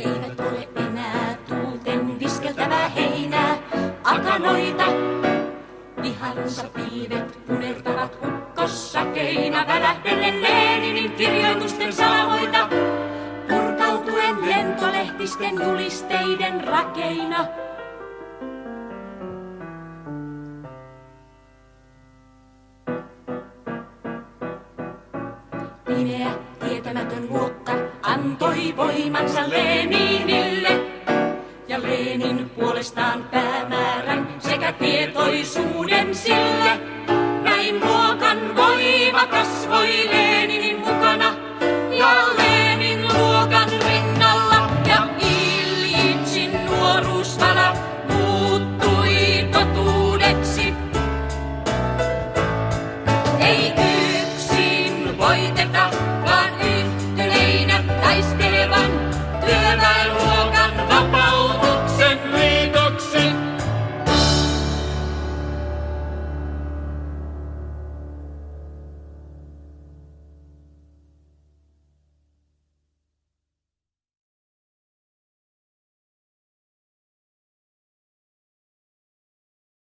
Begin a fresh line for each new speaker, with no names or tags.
eivät ole enää tuulten viskeltävää heinää, akanoita. Vihansa pilvet punertavat ukkossakeina välähdellen Leninin kirjoitusten salamoita, purkautuen lentolehtisten julisteiden rakeina. Pimeä, tietämätön luokka antoi voimansa Leninille. Ja Lenin puolestaan päämäärän sekä tietoisuuden sille. Näin luokan voima kasvoi Leninin mukana ja Lenin luokan rinnalla. Ja Iljitsin nuoruusvala muuttui totuudeksi. Ei